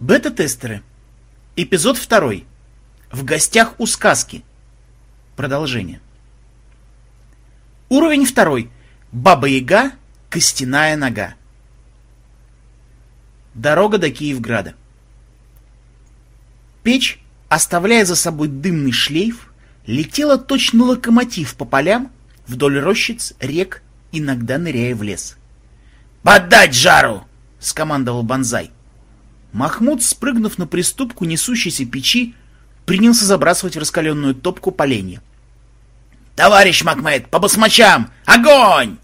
Бета-тестеры. Эпизод второй. В гостях у сказки. Продолжение. Уровень второй. Баба-яга, костяная нога. Дорога до Киевграда. Печь, оставляя за собой дымный шлейф, летела точно локомотив по полям, вдоль рощиц, рек, иногда ныряя в лес. «Поддать жару!» — скомандовал Бонзай. Махмуд, спрыгнув на приступку несущейся печи, принялся забрасывать в раскаленную топку поленья. «Товарищ Макмед, по басмачам! Огонь!»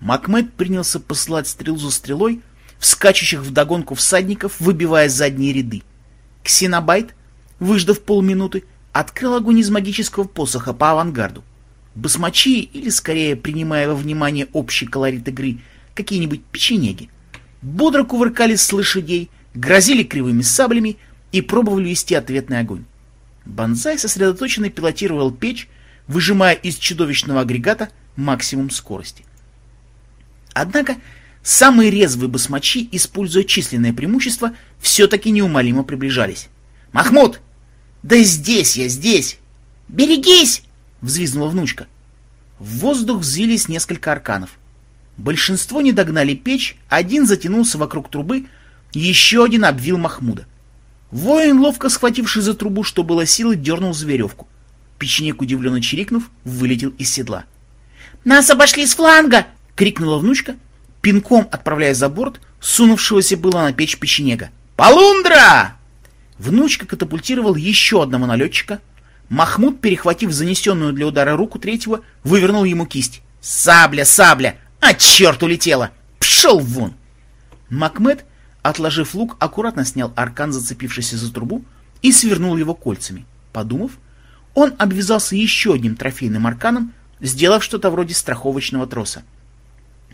Макмед принялся посылать стрелу за стрелой в скачущих вдогонку всадников, выбивая задние ряды. Ксенобайт, выждав полминуты, открыл огонь из магического посоха по авангарду. Басмачи, или скорее принимая во внимание общий колорит игры, какие-нибудь печенеги, бодро кувыркались с лошадей, грозили кривыми саблями и пробовали вести ответный огонь. Бонзай сосредоточенно пилотировал печь, выжимая из чудовищного агрегата максимум скорости. Однако самые резвые басмачи, используя численное преимущество, все-таки неумолимо приближались. «Махмуд! Да здесь я, здесь!» «Берегись!» — взвизгнула внучка. В воздух взвились несколько арканов. Большинство не догнали печь, один затянулся вокруг трубы, еще один обвил Махмуда. Воин, ловко схвативший за трубу, что было силы, дернул за веревку. Печенек, удивленно чирикнув, вылетел из седла. «Нас обошли с фланга!» — крикнула внучка, пинком отправляя за борт сунувшегося было на печь печенега. «Полундра!» Внучка катапультировал еще одного налетчика. Махмуд, перехватив занесенную для удара руку третьего, вывернул ему кисть. «Сабля, сабля! А черт улетела! Пшел вон!» Макмед Отложив лук, аккуратно снял аркан, зацепившийся за трубу, и свернул его кольцами. Подумав, он обвязался еще одним трофейным арканом, сделав что-то вроде страховочного троса.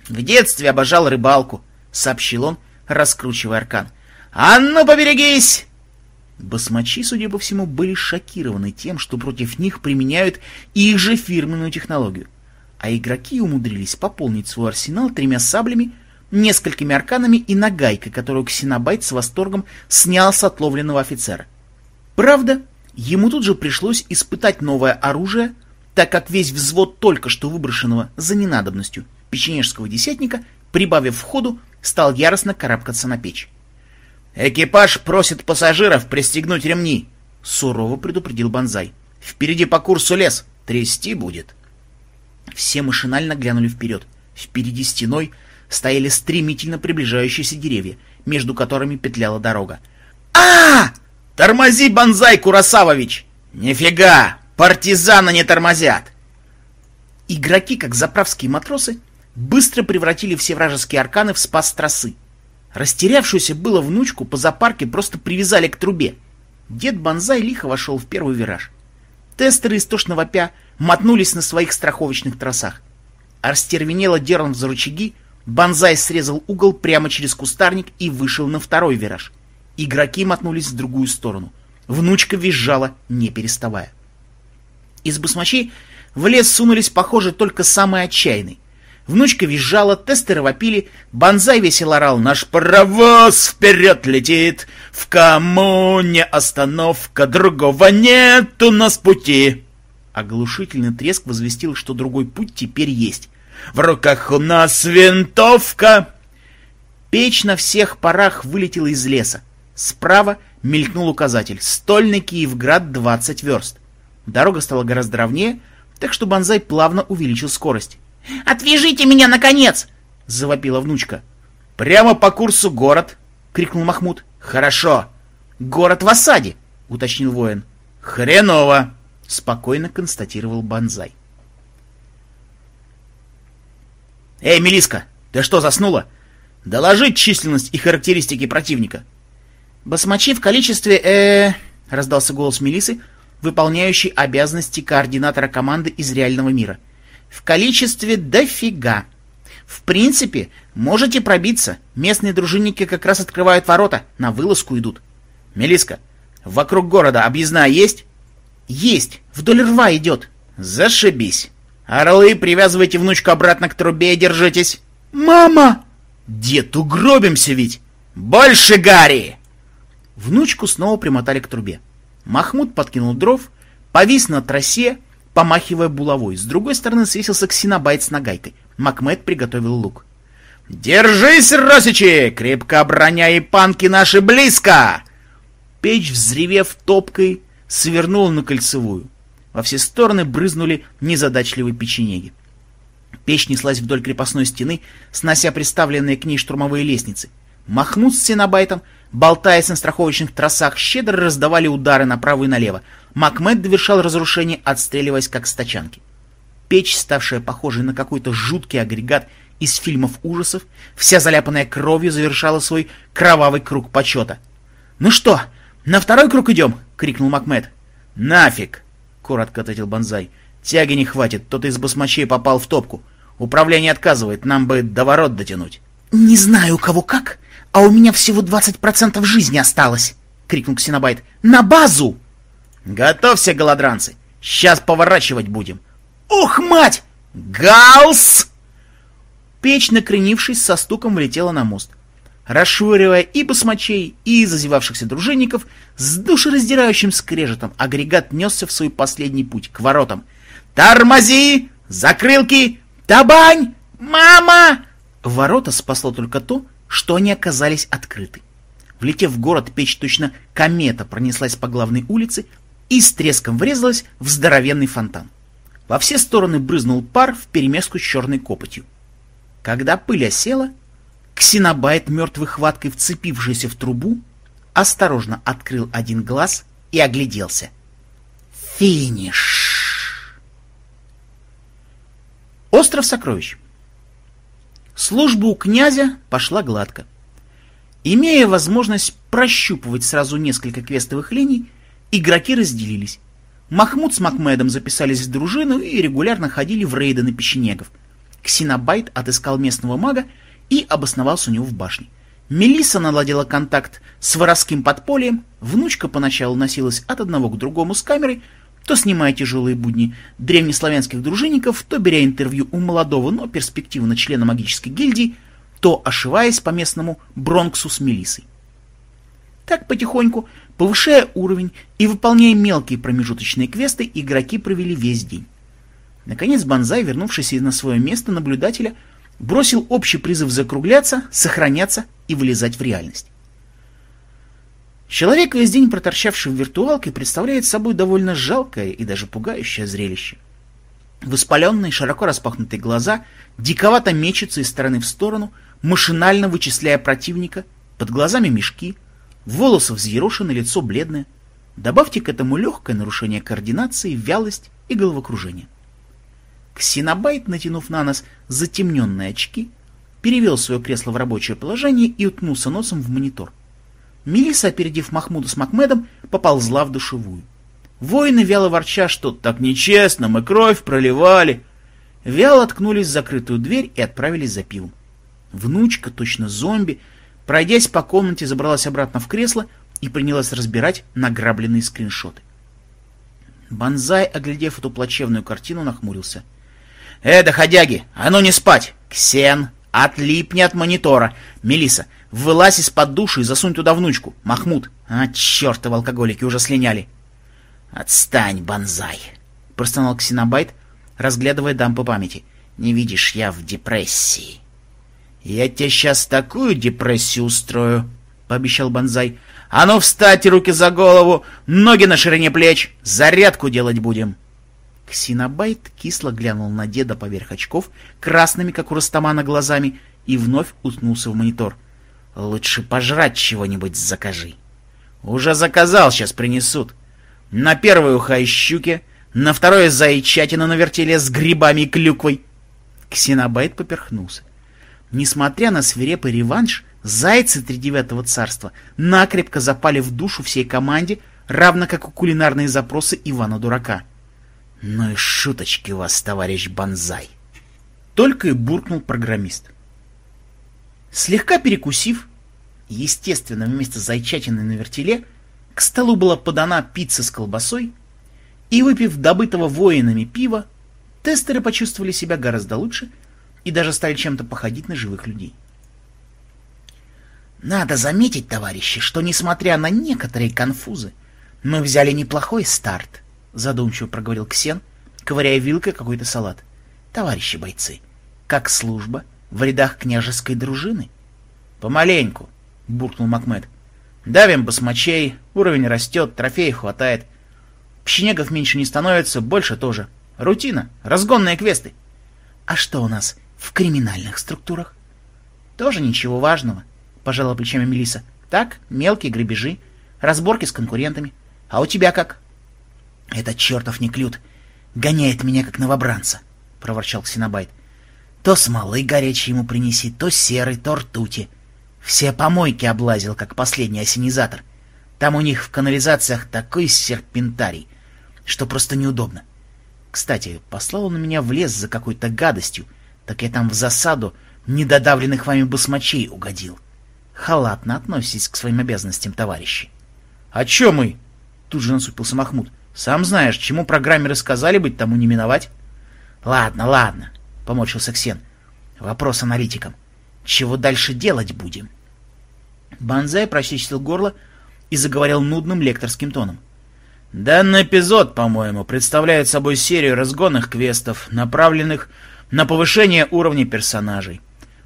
«В детстве обожал рыбалку», — сообщил он, раскручивая аркан. «А ну, поберегись!» Басмачи, судя по всему, были шокированы тем, что против них применяют их же фирменную технологию. А игроки умудрились пополнить свой арсенал тремя саблями, несколькими арканами и нагайкой, которую Ксенобайт с восторгом снял с отловленного офицера. Правда, ему тут же пришлось испытать новое оружие, так как весь взвод только что выброшенного за ненадобностью печенежского десятника, прибавив ходу, стал яростно карабкаться на печь. «Экипаж просит пассажиров пристегнуть ремни», — сурово предупредил Бонзай. «Впереди по курсу лес, трясти будет». Все машинально глянули вперед. Впереди стеной стояли стремительно приближающиеся деревья, между которыми петляла дорога. а, Тормози, Бонзай Курасавович! Нифига! Партизаны не тормозят! Игроки, как заправские матросы, быстро превратили все вражеские арканы в спас тросы. Растерявшуюся было внучку по запарке просто привязали к трубе. Дед Бонзай лихо вошел в первый вираж. Тестеры истошно вопя мотнулись на своих страховочных тросах. Арстервенело дернув за рычаги, Бонзай срезал угол прямо через кустарник и вышел на второй вираж. Игроки мотнулись в другую сторону. Внучка визжала, не переставая. Из басмачей в лес сунулись, похоже, только самые отчаянные. Внучка визжала, тестеры вопили, Бонзай весело орал «Наш паровоз вперед летит! В коммуне остановка, другого нет у нас пути!» Оглушительный треск возвестил, что другой путь теперь есть. В руках у нас винтовка!» Печь на всех парах вылетела из леса. Справа мелькнул указатель «Стольный Киевград 20 верст». Дорога стала гораздо ровнее, так что Бонзай плавно увеличил скорость. «Отвяжите меня, наконец!» — завопила внучка. «Прямо по курсу город!» — крикнул Махмуд. «Хорошо!» «Город в осаде!» — уточнил воин. «Хреново!» — спокойно констатировал Бонзай. «Эй, Мелиска, ты что, заснула? Доложить численность и характеристики противника». «Басмачи в количестве, э, раздался голос Мелисы, выполняющий обязанности координатора команды из реального мира. «В количестве дофига. В принципе, можете пробиться. Местные дружинники как раз открывают ворота, на вылазку идут». Мелиска, вокруг города объездная есть?» «Есть, вдоль рва идет». «Зашибись». «Орлы, привязывайте внучку обратно к трубе и держитесь!» «Мама!» «Дед, угробимся ведь!» «Больше Гарри!» Внучку снова примотали к трубе. Махмуд подкинул дров, повис на тросе, помахивая булавой. С другой стороны свесился ксенобайт с нагайкой. Макмед приготовил лук. «Держись, Росичи! Крепко обороняй панки наши близко!» Печь, взревев топкой, свернула на кольцевую. Во все стороны брызнули незадачливые печенеги. Печь неслась вдоль крепостной стены, снося приставленные к ней штурмовые лестницы. Махнут с сенобайтом, болтаясь на страховочных тросах, щедро раздавали удары направо и налево. Макмед довершал разрушение, отстреливаясь как с тачанки. Печь, ставшая похожей на какой-то жуткий агрегат из фильмов ужасов, вся заляпанная кровью, завершала свой кровавый круг почета. «Ну что, на второй круг идем?» — крикнул Макмед. «Нафиг!» — коротко ответил Бонзай. «Тяги не хватит, тот из басмачей попал в топку. Управление отказывает, нам бы до ворот дотянуть». «Не знаю, у кого как, а у меня всего 20% жизни осталось!» — крикнул Ксенобайт. «На базу!» «Готовься, голодранцы! Сейчас поворачивать будем!» «Ох, мать! Галс!» Печь, накренившись, со стуком влетела на мост. Расшвыривая и басмачей, и зазевавшихся дружинников, с душераздирающим скрежетом агрегат несся в свой последний путь к воротам. «Тормози! Закрылки! Табань! Мама!» Ворота спасло только то, что они оказались открыты. Влетев в город, печь точно комета пронеслась по главной улице и с треском врезалась в здоровенный фонтан. Во все стороны брызнул пар вперемешку с черной копотью. Когда пыль осела, ксенобайт, мертвой хваткой вцепившийся в трубу, осторожно открыл один глаз и огляделся. Финиш! Остров сокровищ. Служба у князя пошла гладко. Имея возможность прощупывать сразу несколько квестовых линий, игроки разделились. Махмуд с Макмедом записались в дружину и регулярно ходили в рейды на печенегов. Ксенобайт отыскал местного мага и обосновался у него в башне. Мелисса наладила контакт с воровским подпольем, внучка поначалу носилась от одного к другому с камерой, то снимая тяжелые будни древнеславянских дружинников, то беря интервью у молодого, но перспективно члена магической гильдии, то ошиваясь по местному Бронксу с Мелиссой. Так потихоньку, повышая уровень и выполняя мелкие промежуточные квесты, игроки провели весь день. Наконец Банзай, вернувшийся на свое место наблюдателя, бросил общий призыв закругляться, сохраняться и вылезать в реальность. Человек, весь день проторчавший в виртуалке, представляет собой довольно жалкое и даже пугающее зрелище. Воспаленные, широко распахнутые глаза диковато мечутся из стороны в сторону, машинально вычисляя противника, под глазами мешки, волосы взъерошены, лицо бледное. Добавьте к этому легкое нарушение координации, вялость и головокружение. Ксенобайт, натянув на нос затемненные очки, перевел свое кресло в рабочее положение и уткнулся носом в монитор. Мелисса, опередив Махмуда с Макмедом, поползла в душевую. Воины, вяло ворча, что так нечестно, мы кровь проливали, вяло ткнулись в закрытую дверь и отправились за пивом. Внучка, точно зомби, пройдясь по комнате, забралась обратно в кресло и принялась разбирать награбленные скриншоты. Бонзай, оглядев эту плачевную картину, нахмурился — «Э, доходяги, а ну не спать! Ксен, отлипни от монитора! Мелиса, вылазь из-под души и засунь туда внучку! Махмуд! А, чертовы алкоголики уже слиняли!» «Отстань, банзай!» — простонал Ксенобайт, разглядывая дам по памяти. «Не видишь, я в депрессии». «Я тебе сейчас такую депрессию устрою», — пообещал Банзай. «А ну встать, руки за голову, ноги на ширине плеч, зарядку делать будем». Ксенобайт кисло глянул на деда поверх очков, красными, как у Растамана, глазами, и вновь уткнулся в монитор. «Лучше пожрать чего-нибудь закажи». «Уже заказал, сейчас принесут. На первое ухо и щуки, на второе зайчатина на вертеле с грибами и клюквой». Ксенобайт поперхнулся. Несмотря на свирепый реванш, зайцы Тридевятого царства накрепко запали в душу всей команде, равно как и кулинарные запросы Ивана-дурака. «Ну и шуточки у вас, товарищ Бонзай!» Только и буркнул программист. Слегка перекусив, естественно, вместо зайчатины на вертеле, к столу была подана пицца с колбасой, и, выпив добытого воинами пива, тестеры почувствовали себя гораздо лучше и даже стали чем-то походить на живых людей. Надо заметить, товарищи, что, несмотря на некоторые конфузы, мы взяли неплохой старт, задумчиво проговорил Ксен, ковыряя вилкой какой-то салат. Товарищи бойцы, как служба в рядах княжеской дружины? Помаленьку, буркнул Макмед. Давим басмачей, уровень растет, трофеев хватает. Пщенегов меньше не становится, больше тоже. Рутина, разгонные квесты. А что у нас в криминальных структурах? Тоже ничего важного, пожала плечами Мелиса. Так, мелкие грабежи, разборки с конкурентами. А у тебя как? Этот чертов неклюд гоняет меня как новобранца, проворчал Ксенобайт. То смолы горячей ему принеси, то серый, то ртути. Все помойки облазил, как последний осенизатор. Там у них в канализациях такой серпентарий, что просто неудобно. Кстати, послал он меня в лес за какой-то гадостью, так я там в засаду недодавленных вами басмачей угодил. Халатно относитесь к своим обязанностям, товарищи. — А чё мы? — тут же насупился Махмуд. — Сам знаешь, чему программеры сказали быть, тому не миновать. — Ладно, ладно, — поморщился Ксен. — Вопрос аналитикам. Чего дальше делать будем? Банзай прочистил горло и заговорил нудным лекторским тоном. Данный эпизод, по-моему, представляет собой серию разгонных квестов, направленных на повышение уровня персонажей.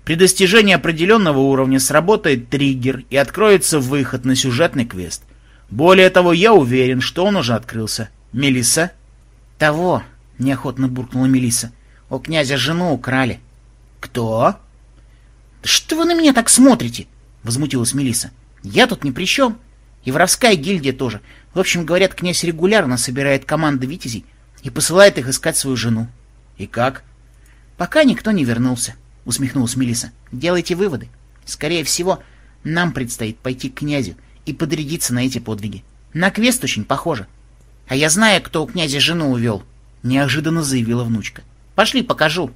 При достижении определенного уровня сработает триггер и откроется выход на сюжетный квест. Более того, я уверен, что он уже открылся. Мелисса? Того, неохотно буркнула Мелисса. У князя жену украли. Кто? Что вы на меня так смотрите? Возмутилась Мелисса. Я тут ни при чем. И гильдия тоже. В общем, говорят, князь регулярно собирает команды витязей и посылает их искать свою жену. И как? Пока никто не вернулся, усмехнулась Мелиса. Делайте выводы. Скорее всего, нам предстоит пойти к князю и подрядиться на эти подвиги. На квест очень похоже. А я знаю, кто у князя жену увел, неожиданно заявила внучка. Пошли, покажу.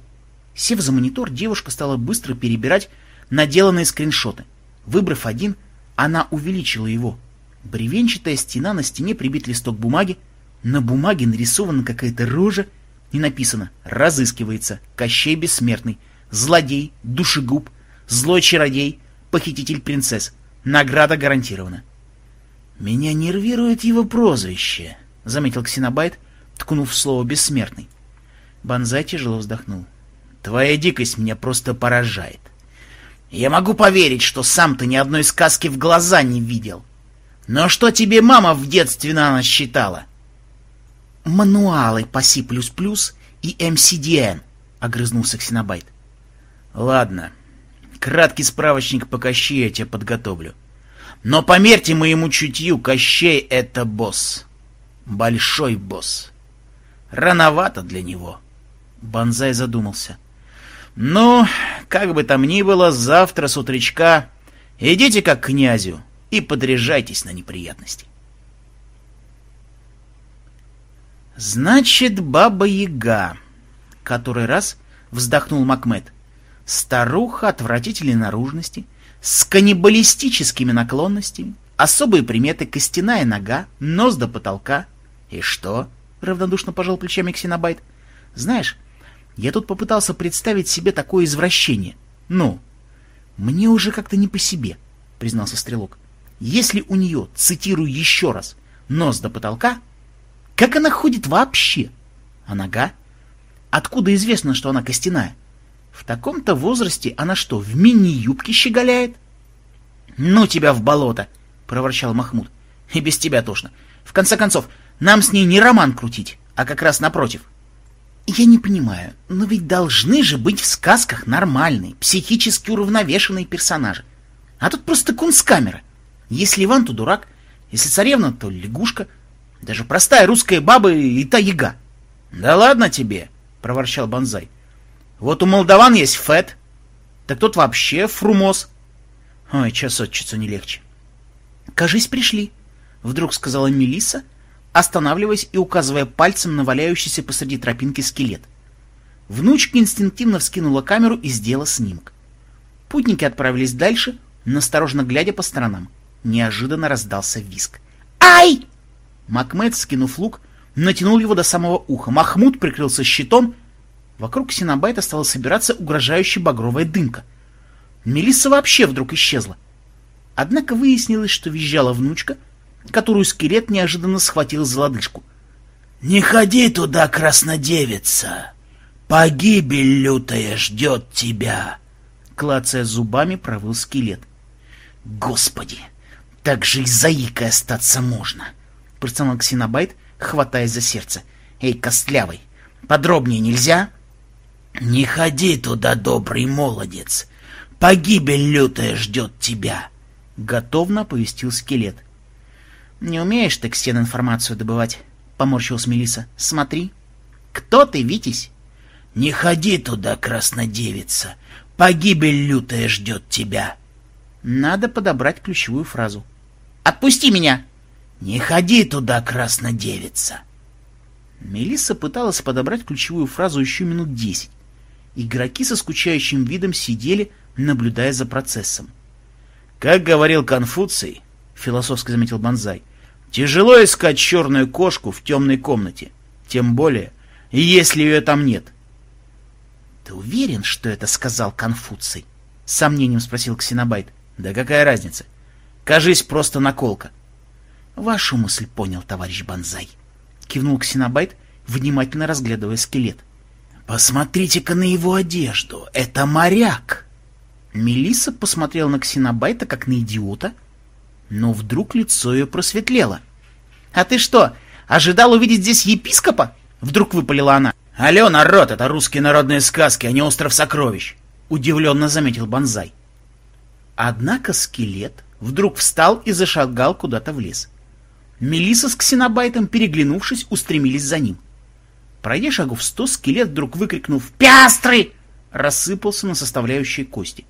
Сев за монитор, девушка стала быстро перебирать наделанные скриншоты. Выбрав один, она увеличила его. Бревенчатая стена, на стене прибит листок бумаги, на бумаге нарисована какая-то рожа и написано «Разыскивается Кощей Бессмертный, злодей, душегуб, злой чародей, похититель принцесс. Награда гарантирована». «Меня нервирует его прозвище», — заметил Ксенобайт, ткнув в слово «бессмертный». Бонзай тяжело вздохнул. «Твоя дикость меня просто поражает. Я могу поверить, что сам ты ни одной сказки в глаза не видел. Но что тебе мама в детстве на ночь читала? Мануалы по C++ и MCDN, огрызнулся Ксенобайт. Ладно, краткий справочник по Кощею я тебе подготовлю. Но померьте моему чутью, Кощей — это босс. Большой босс. Рановато для него. Бонзай задумался. Ну, как бы там ни было, завтра с утречка идите как к князю и подряжайтесь на неприятности. Значит, баба-яга, который раз вздохнул Макмед. Старуха отвратительной наружности, с каннибалистическими наклонностями, особые приметы костяная нога, нос до потолка. И что? Равнодушно пожал плечами Ксенобайт. Знаешь, я тут попытался представить себе такое извращение. Ну, мне уже как-то не по себе, признался Стрелок. Если у нее, цитирую еще раз, нос до потолка, как она ходит вообще? А нога? Откуда известно, что она костяная? В таком-то возрасте она что, в мини-юбке щеголяет? Ну тебя в болото, проворчал Махмуд. И без тебя тошно. В конце концов, нам с ней не роман крутить, а как раз напротив. Я не понимаю, но ведь должны же быть в сказках нормальные, психически уравновешенные персонажи. А тут просто кунсткамера. Если Иван, то дурак, если царевна, то лягушка. Даже простая русская баба и та яга. — Да ладно тебе, — проворчал Бонзай. — Вот у молдаван есть Фет, так тот вообще фрумос. Ой, час от часу не легче. — Кажись, пришли, — вдруг сказала Мелисса, останавливаясь и указывая пальцем на валяющийся посреди тропинки скелет. Внучка инстинктивно вскинула камеру и сделала снимок. Путники отправились дальше, настороженно глядя по сторонам. Неожиданно раздался виск. «Ай!» Макмед, скинув лук, натянул его до самого уха. Махмуд прикрылся щитом. Вокруг Синабайта стала собираться угрожающая багровая дымка. Мелисса вообще вдруг исчезла. Однако выяснилось, что визжала внучка, которую скелет неожиданно схватил за лодыжку. «Не ходи туда, краснодевица! Погибель лютая ждет тебя!» Клацая зубами, провыл скелет. «Господи! Так же и заикой остаться можно!» Простонал Ксенобайт, хватаясь за сердце. «Эй, костлявый, подробнее нельзя?» «Не ходи туда, добрый молодец! Погибель лютая ждет тебя!» Готовно оповестил скелет. «Не умеешь ты ксен информацию добывать?» — поморщилась Мелиса. «Смотри. Кто ты, Витязь?» «Не ходи туда, краснодевица! Погибель лютая ждет тебя!» Надо подобрать ключевую фразу. «Отпусти меня!» «Не ходи туда, краснодевица!» Мелисса пыталась подобрать ключевую фразу еще минут десять. Игроки со скучающим видом сидели, наблюдая за процессом. «Как говорил Конфуций, — философски заметил Бонзай, — тяжело искать черную кошку в темной комнате, тем более, если ее там нет». «Ты уверен, что это сказал Конфуций?» — сомнением спросил Ксенобайт. «Да какая разница? Кажись, просто наколка». «Вашу мысль понял, товарищ Бонзай», — кивнул Ксенобайт, внимательно разглядывая скелет. «Посмотрите-ка на его одежду! Это моряк!» Мелисса посмотрела на Ксенобайта как на идиота, но вдруг лицо ее просветлело. «А ты что, ожидал увидеть здесь епископа?» Вдруг выпалила она. «Алло, народ, это русские народные сказки, а не остров сокровищ!» Удивленно заметил Бонзай. Однако скелет вдруг встал и зашагал куда-то в лес. Мелисса с Ксенобайтом, переглянувшись, устремились за ним. Пройдя шагов сто, скелет вдруг выкрикнув «Пястры!» рассыпался на составляющие кости.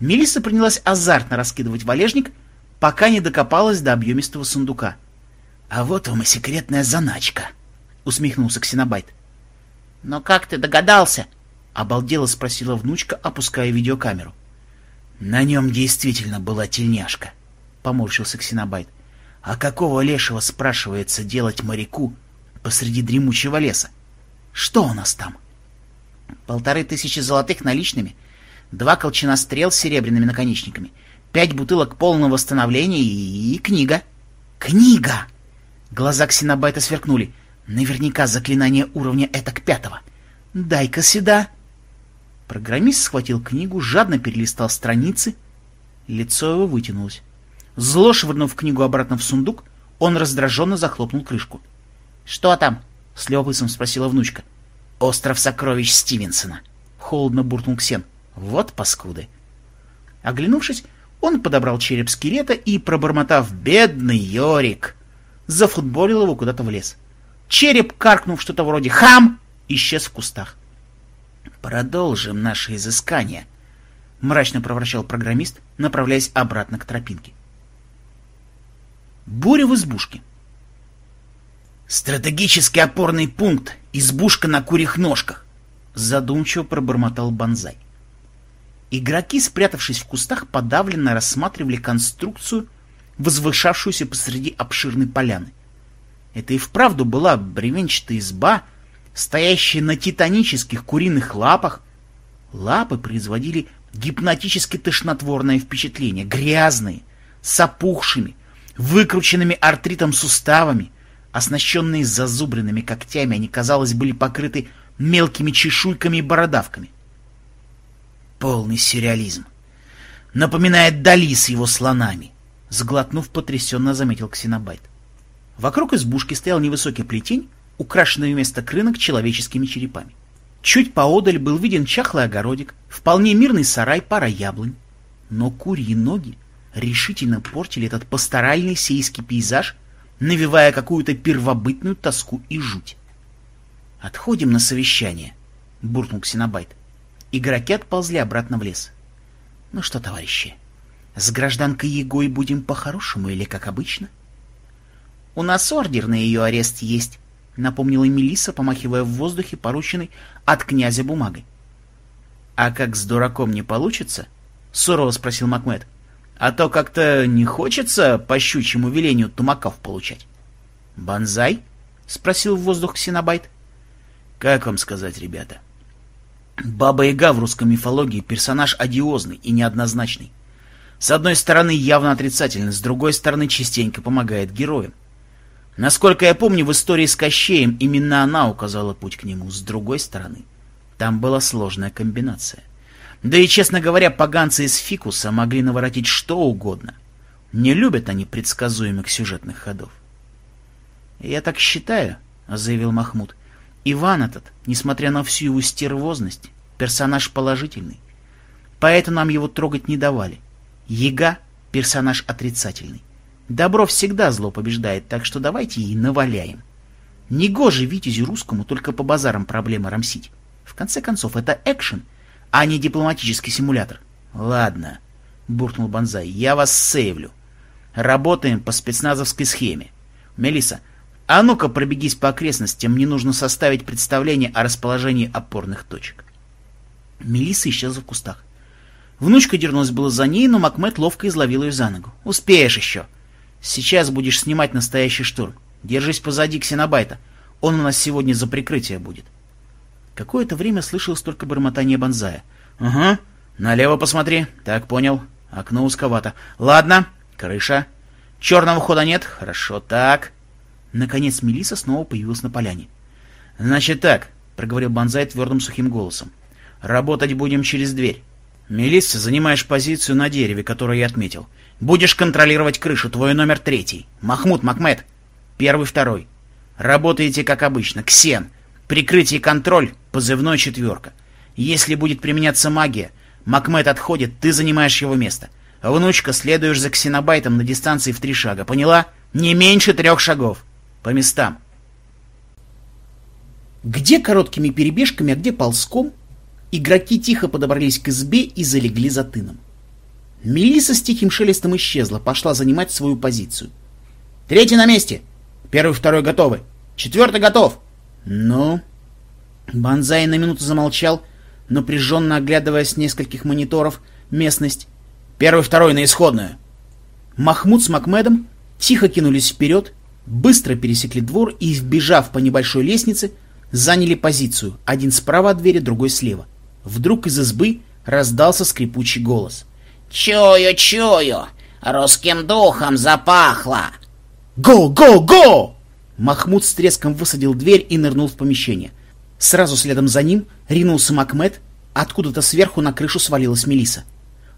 Мелисса принялась азартно раскидывать валежник, пока не докопалась до объемистого сундука. — А вот вам и секретная заначка, — усмехнулся Ксенобайт. — Но как ты догадался? — обалдело спросила внучка, опуская видеокамеру. — На нем действительно была тельняшка, — поморщился Ксенобайт. — А какого лешего, спрашивается, делать моряку посреди дремучего леса? Что у нас там? Полторы тысячи золотых наличными, два колчана стрел с серебряными наконечниками, пять бутылок полного восстановления и, и книга. Книга! Глаза Ксенобайта сверкнули. Наверняка заклинание уровня этак пятого. Дай-ка сюда. Программист схватил книгу, жадно перелистал страницы. Лицо его вытянулось. Зло швырнув книгу обратно в сундук, он раздраженно захлопнул крышку. — Что там? — с любопытством спросила внучка. — Остров сокровищ Стивенсона. Холодно буркнул Ксен. — Вот паскуды. Оглянувшись, он подобрал череп скелета и, пробормотав «Бедный Йорик!», зафутболил его куда-то в лес. Череп, каркнув что-то вроде «Хам!», исчез в кустах. «Продолжим наше изыскание», — мрачно проворчал программист, направляясь обратно к тропинке. Буря в избушке. «Стратегический опорный пункт, избушка на курьих ножках», — задумчиво пробормотал Бонзай. Игроки, спрятавшись в кустах, подавленно рассматривали конструкцию, возвышавшуюся посреди обширной поляны. Это и вправду была бревенчатая изба, стоящая на титанических куриных лапах. Лапы производили гипнотически тошнотворное впечатление, грязные, с опухшими, выкрученными артритом суставами, оснащенные зазубренными когтями, они, казалось, были покрыты мелкими чешуйками и бородавками. Полный сюрреализм. Напоминает Дали с его слонами, сглотнув потрясенно заметил Ксенобайт. Вокруг избушки стоял невысокий плетень, украшенный вместо крынок человеческими черепами. Чуть поодаль был виден чахлый огородик, вполне мирный сарай, пара яблонь. Но курьи ноги решительно портили этот пасторальный сельский пейзаж, навевая какую-то первобытную тоску и жуть. «Отходим на совещание», — буркнул Ксенобайт. Игроки отползли обратно в лес. «Ну что, товарищи, с гражданкой Егой будем по-хорошему или как обычно?» «У нас ордер на ее арест есть», — напомнила Мелисса, помахивая в воздухе порученной от князя бумагой. «А как с дураком не получится?» — сурово спросил Макмед. «А то как-то не хочется по щучьему велению тумаков получать». «Бонзай?» — спросил в воздух Ксенобайт. «Как вам сказать, ребята?» Баба-яга в русской мифологии персонаж одиозный и неоднозначный. С одной стороны явно отрицательно, с другой стороны частенько помогает героям. Насколько я помню, в истории с Кощеем именно она указала путь к нему. С другой стороны, там была сложная комбинация. Да и, честно говоря, поганцы из Фикуса могли наворотить что угодно. Не любят они предсказуемых сюжетных ходов. «Я так считаю», — заявил Махмуд. «Иван этот, несмотря на всю его стервозность, персонаж положительный. Поэтому нам его трогать не давали. Ега — персонаж отрицательный. Добро всегда зло побеждает, так что давайте ей наваляем. Негоже Витязю русскому только по базарам проблемы рамсить. В конце концов, это экшен, а не дипломатический симулятор. Ладно, буркнул Бонзай, я вас сейвлю. Работаем по спецназовской схеме. Мелиса, а ну-ка пробегись по окрестностям, мне нужно составить представление о расположении опорных точек. Мелиса исчезла в кустах. Внучка дернулась было за ней, но Макмед ловко изловил ее за ногу. «Успеешь еще! Сейчас будешь снимать настоящий штурм. Держись позади Ксенобайта. Он у нас сегодня за прикрытие будет». Какое-то время слышалось только бормотание Бонзая. «Угу. Налево посмотри. Так, понял. Окно узковато. Ладно. Крыша. Черного хода нет? Хорошо. Так». Наконец Мелиса снова появилась на поляне. «Значит так», — проговорил Бонзай твердым сухим голосом. «Работать будем через дверь. Мелисса, занимаешь позицию на дереве, которое я отметил. Будешь контролировать крышу, твой номер третий. Махмуд, Макмед. Первый, второй. Работаете как обычно. Ксен. Прикрытие и контроль. Позывной четверка. Если будет применяться магия, Макмед отходит, ты занимаешь его место. Внучка, следуешь за ксенобайтом на дистанции в три шага. Поняла? Не меньше трех шагов. По местам. Где короткими перебежками, а где ползком, Игроки тихо подобрались к избе и залегли за тыном. Мелиса с тихим шелестом исчезла, пошла занимать свою позицию. «Третий на месте! Первый, второй готовы! Четвертый готов!» «Ну?» Бонзай на минуту замолчал, напряженно оглядывая с нескольких мониторов местность. «Первый, второй на исходную!» Махмуд с Макмедом тихо кинулись вперед, быстро пересекли двор и, вбежав по небольшой лестнице, заняли позицию, один справа от двери, другой слева. Вдруг из избы раздался скрипучий голос. «Чую, чую! Русским духом запахло!» «Го, го, го!» Махмуд с треском высадил дверь и нырнул в помещение. Сразу следом за ним ринулся Макмед, откуда-то сверху на крышу свалилась Мелиса.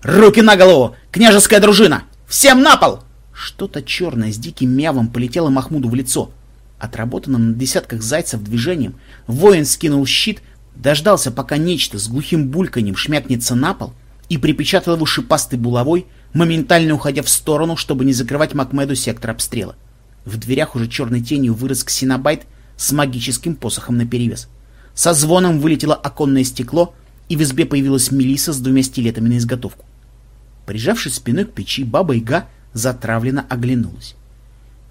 «Руки на голову! Княжеская дружина! Всем на пол!» Что-то черное с диким мявом полетело Махмуду в лицо. Отработанным на десятках зайцев движением воин скинул щит, дождался, пока нечто с глухим бульканьем шмякнется на пол и припечатал его шипастой булавой, моментально уходя в сторону, чтобы не закрывать Макмеду сектор обстрела. В дверях уже черной тенью вырос ксенобайт с магическим посохом наперевес. Со звоном вылетело оконное стекло, и в избе появилась Мелиса с двумя стилетами на изготовку. Прижавшись спиной к печи, баба Ига затравленно оглянулась.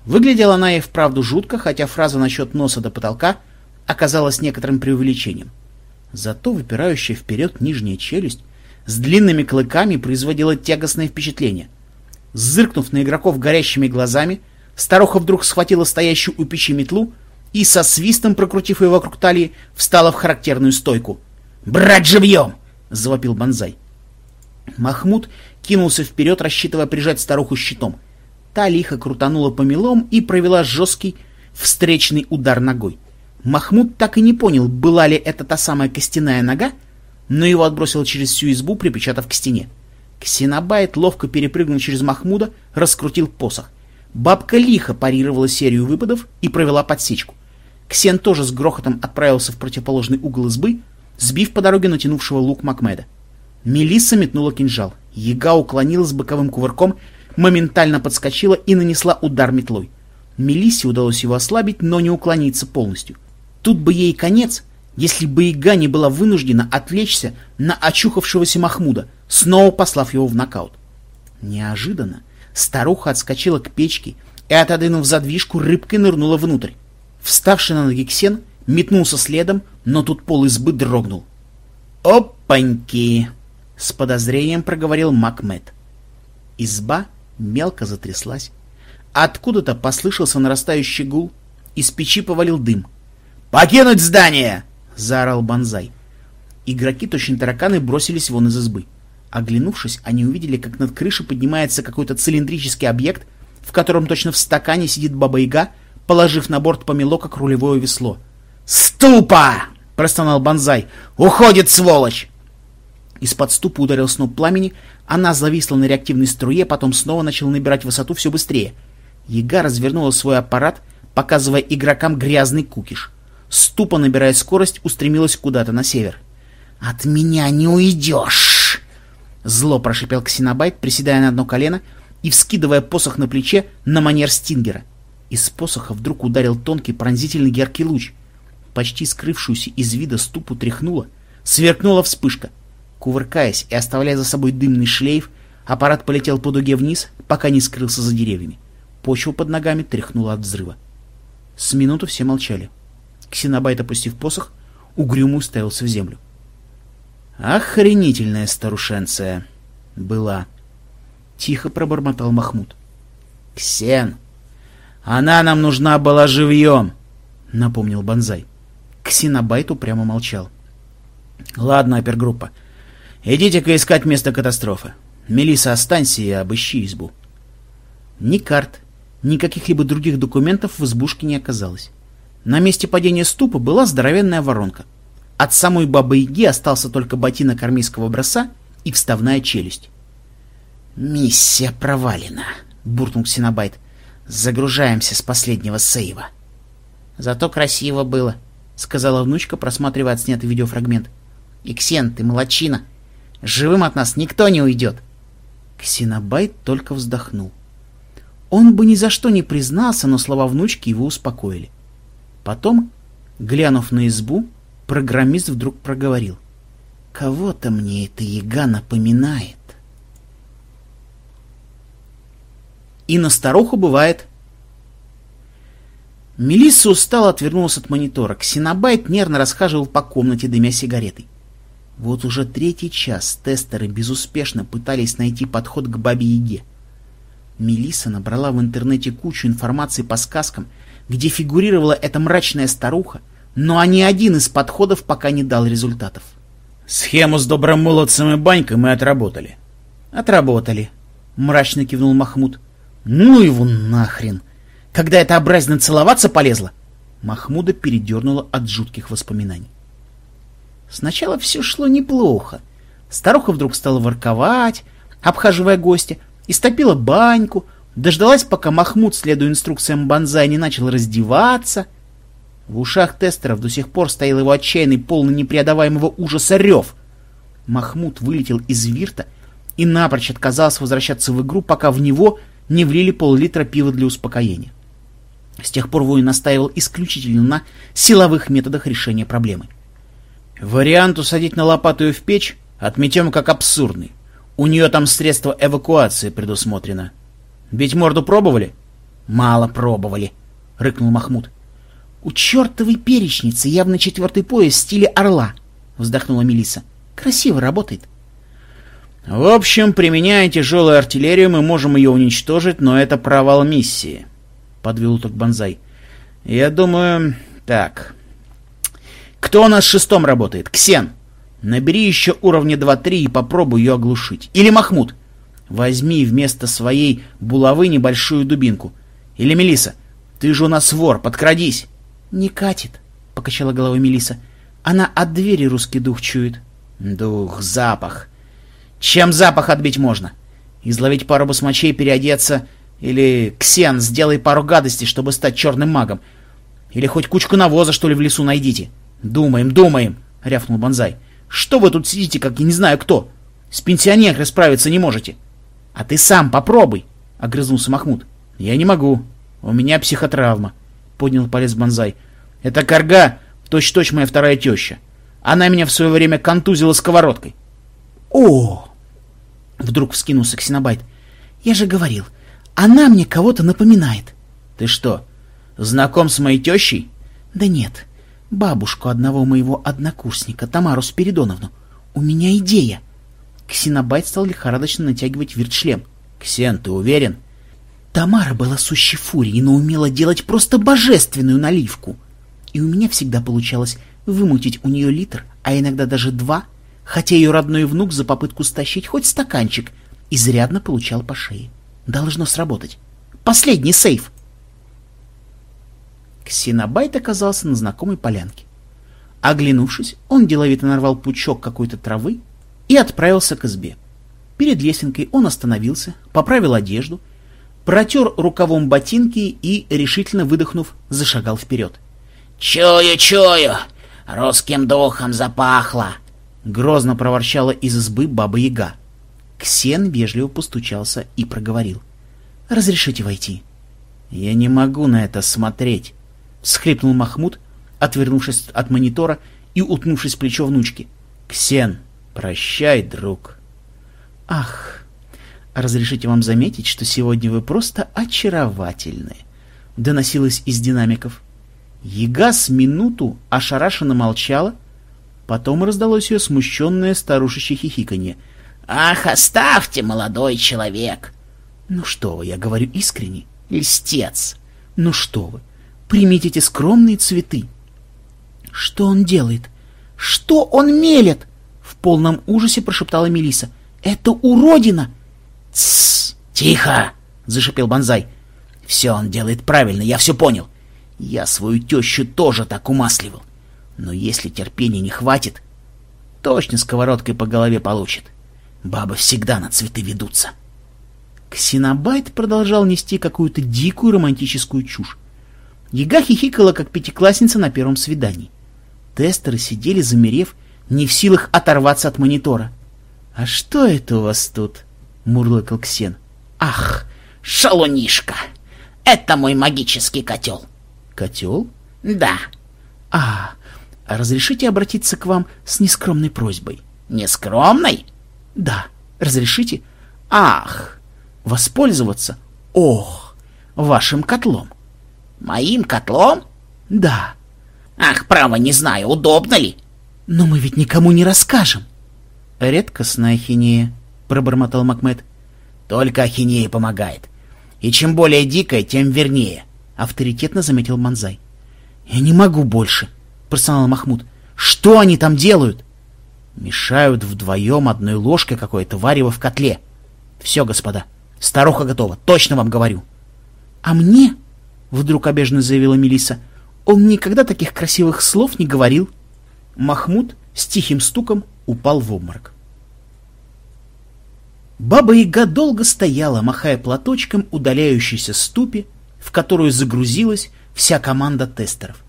Выглядела она и вправду жутко, хотя фраза насчет носа до потолка оказалась некоторым преувеличением. Зато выпирающая вперед нижняя челюсть с длинными клыками производила тягостное впечатление. Зыркнув на игроков горящими глазами, старуха вдруг схватила стоящую у печи метлу и, со свистом прокрутив ее вокруг талии, встала в характерную стойку. «Брать живьем!» — завопил Бонзай. Махмуд кинулся вперед, рассчитывая прижать старуху щитом. Та лихо крутанула помелом и провела жесткий встречный удар ногой. Махмуд так и не понял, была ли это та самая костяная нога, но его отбросило через всю избу, припечатав к стене. Ксенобайт ловко перепрыгнул через Махмуда, раскрутил посох. Бабка лихо парировала серию выпадов и провела подсечку. Ксен тоже с грохотом отправился в противоположный угол избы, сбив по дороге натянувшего лук Макмеда. Мелисса метнула кинжал. Яга уклонилась боковым кувырком, моментально подскочила и нанесла удар метлой. Мелиссе удалось его ослабить, но не уклониться полностью. Тут бы ей конец, если бы Ига не была вынуждена отвлечься на очухавшегося Махмуда, снова послав его в нокаут. Неожиданно старуха отскочила к печке и, отодвинув задвижку, рыбкой нырнула внутрь. Вставший на ноги Ксен метнулся следом, но тут пол избы дрогнул. «Опаньки!» — с подозрением проговорил Макмед. Изба мелко затряслась. Откуда-то послышался нарастающий гул, из печи повалил дым. «Покинуть здание!» — заорал Бонзай. Игроки, точно тараканы, бросились вон из избы. Оглянувшись, они увидели, как над крышей поднимается какой-то цилиндрический объект, в котором точно в стакане сидит баба-яга, положив на борт помело, как рулевое весло. «Ступа!» — простонал Бонзай. «Уходит, сволочь!» Из-под ступа ударил сноп пламени, она зависла на реактивной струе, потом снова начала набирать высоту все быстрее. Яга развернула свой аппарат, показывая игрокам грязный кукиш. Ступа, набирая скорость, устремилась куда-то на север. «От меня не уйдешь!» Зло прошипел Ксенобайт, приседая на одно колено и вскидывая посох на плече на манер стингера. Из посоха вдруг ударил тонкий пронзительный яркий луч. Почти скрывшуюся из вида ступу тряхнула, сверкнула вспышка. Кувыркаясь и оставляя за собой дымный шлейф, аппарат полетел по дуге вниз, пока не скрылся за деревьями. Почва под ногами тряхнула от взрыва. С минуту все молчали. Ксенобайт, опустив посох, угрюмо уставился в землю. Охренительная старушенция была. Тихо пробормотал Махмуд. Ксен, она нам нужна была живьем, напомнил Бонзай. Ксенобайт упрямо молчал. Ладно, опергруппа, идите-ка искать место катастрофы. Мелиса, останься и обыщи избу. Ни карт, ни каких-либо других документов в избушке не оказалось. На месте падения ступа была здоровенная воронка. От самой бабы-яги остался только ботинок армейского образца и вставная челюсть. «Миссия провалена», — буркнул Ксенобайт. «Загружаемся с последнего сейва». «Зато красиво было», — сказала внучка, просматривая отснятый видеофрагмент. «Иксен, ты молочина. Живым от нас никто не уйдет». Ксенобайт только вздохнул. Он бы ни за что не признался, но слова внучки его успокоили. Потом, глянув на избу, программист вдруг проговорил. «Кого-то мне эта яга напоминает». И на старуху бывает. Мелисса устало отвернулась от монитора. Ксенобайт нервно расхаживал по комнате, дымя сигаретой. Вот уже третий час тестеры безуспешно пытались найти подход к Бабе-Яге. Мелисса набрала в интернете кучу информации по сказкам, где фигурировала эта мрачная старуха, но ни один из подходов пока не дал результатов. «Схему с добрым молодцем и банькой мы отработали». «Отработали», — мрачно кивнул Махмуд. «Ну его нахрен! Когда эта образина целоваться полезла!» Махмуда передернула от жутких воспоминаний. Сначала все шло неплохо. Старуха вдруг стала ворковать, обхаживая гостя, истопила баньку, дождалась, пока Махмуд, следуя инструкциям Бонзай, не начал раздеваться. В ушах тестеров до сих пор стоял его отчаянный, полный непреодаваемого ужаса рев. Махмуд вылетел из вирта и напрочь отказался возвращаться в игру, пока в него не влили пол-литра пива для успокоения. С тех пор воин настаивал исключительно на силовых методах решения проблемы. Вариант усадить на лопату в печь отметем как абсурдный. У нее там средство эвакуации предусмотрено. Бить морду пробовали? Мало пробовали, рыкнул Махмуд. У чертовой перечницы явно четвертый пояс в стиле орла, вздохнула Мелиса. Красиво работает. В общем, применяя тяжелую артиллерию, мы можем ее уничтожить, но это провал миссии, подвел итог Бонзай. Я думаю... Так. Кто у нас шестом работает? Ксен. Набери еще уровня 2-3 и попробуй ее оглушить. Или Махмуд. Возьми вместо своей булавы небольшую дубинку. Или Мелиса, ты же у нас вор, подкрадись. Не катит, покачала головой Мелиса. Она от двери русский дух чует. Дух, запах. Чем запах отбить можно? Изловить пару басмачей, переодеться... Или, Ксен, сделай пару гадостей, чтобы стать черным магом. Или хоть кучку навоза, что ли, в лесу найдите. Думаем, думаем, — рявкнул Бонзай. Что вы тут сидите, как я не знаю кто? С пенсионеркой справиться не можете. — А ты сам попробуй, — огрызнулся Махмуд. — Я не могу. У меня психотравма, — поднял палец Бонзай. — Это корга, точь-точь моя вторая теща. Она меня в свое время контузила сковородкой. — О! — вдруг вскинулся Ксенобайт. — Я же говорил, она мне кого-то напоминает. — Ты что, знаком с моей тещей? — Да нет, бабушку одного моего однокурсника, Тамару Спиридоновну. У меня идея. Ксенобайт стал лихорадочно натягивать виртшлем. Ксен, ты уверен? Тамара была сущей фурией, но умела делать просто божественную наливку. И у меня всегда получалось вымутить у нее литр, а иногда даже два, хотя ее родной внук за попытку стащить хоть стаканчик изрядно получал по шее. Должно сработать. Последний сейф. Ксенобайт оказался на знакомой полянке. Оглянувшись, он деловито нарвал пучок какой-то травы и отправился к избе. Перед лесенкой он остановился, поправил одежду, протер рукавом ботинки и, решительно выдохнув, зашагал вперед. «Чую, чую! Русским духом запахло!» Грозно проворчала из избы Баба-Яга. Ксен вежливо постучался и проговорил. «Разрешите войти?» «Я не могу на это смотреть», — всхлипнул Махмуд, отвернувшись от монитора и утнувшись в плечо внучки. «Ксен, прощай, друг». «Ах, разрешите вам заметить, что сегодня вы просто очаровательны», — доносилось из динамиков. Яга с минуту ошарашенно молчала, потом раздалось ее смущенное старушечье хихиканье. «Ах, оставьте, молодой человек!» «Ну что вы, я говорю искренне, льстец! Ну что вы, примите эти скромные цветы!» «Что он делает? Что он мелет?» В полном ужасе прошептала Мелиса. «Это уродина!» «Тссс! Тихо!» — зашипел Бонзай. «Все он делает правильно, я все понял. Я свою тещу тоже так умасливал. Но если терпения не хватит, точно сковородкой по голове получит. Бабы всегда на цветы ведутся. Ксенобайт продолжал нести какую-то дикую романтическую чушь. Яга хихикала, как пятиклассница на первом свидании. Тестеры сидели, замерев, не в силах оторваться от монитора. — А что это у вас тут? — мурлыкал Ксен. — Ах, шалунишка! Это мой магический котел. Котел? Да. А, разрешите обратиться к вам с нескромной просьбой? Нескромной? Да. Разрешите? Ах, воспользоваться, ох, вашим котлом. Моим котлом? Да. Ах, право, не знаю, удобно ли? Но мы ведь никому не расскажем. Редкостная ахинея, пробормотал Макмед. Только ахинея помогает. И чем более дикая, тем вернее. —— авторитетно заметил Манзай. «Я не могу больше», — простонал Махмуд. «Что они там делают?» «Мешают вдвоем одной ложкой какое-то варево в котле. Все, господа, старуха готова, точно вам говорю». «А мне?» — вдруг обиженно заявила Мелиса. «Он никогда таких красивых слов не говорил». Махмуд с тихим стуком упал в обморок. Баба-яга долго стояла, махая платочком удаляющейся ступи, в которую загрузилась вся команда тестеров.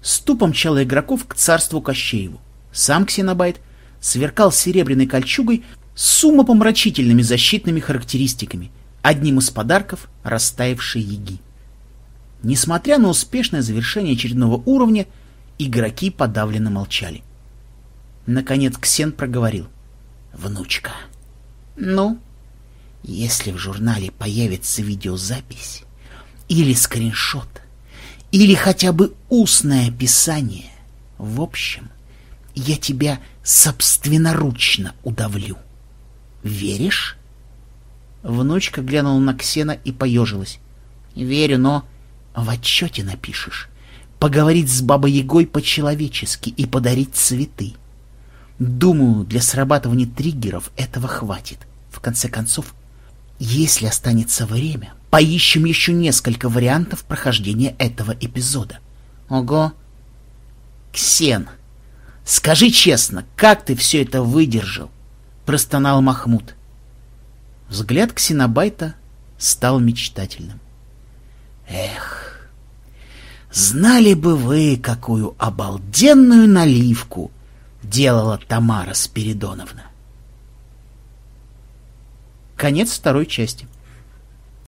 Ступом мчала игроков к царству Кощееву. Сам Ксенобайт сверкал серебряной кольчугой с умопомрачительными защитными характеристиками, одним из подарков растаявшей яги. Несмотря на успешное завершение очередного уровня, игроки подавленно молчали. Наконец Ксен проговорил. «Внучка, ну, если в журнале появится видеозапись, или скриншот, или хотя бы устное описание. В общем, я тебя собственноручно удавлю. Веришь? Внучка глянула на Ксена и поежилась. Верю, но в отчете напишешь. Поговорить с Бабой Ягой по-человечески и подарить цветы. Думаю, для срабатывания триггеров этого хватит. В конце концов, если останется время, поищем еще несколько вариантов прохождения этого эпизода. Ого! Ксен, скажи честно, как ты все это выдержал? Простонал Махмуд. Взгляд Ксенобайта стал мечтательным. Эх, знали бы вы, какую обалденную наливку делала Тамара Спиридоновна. Конец второй части.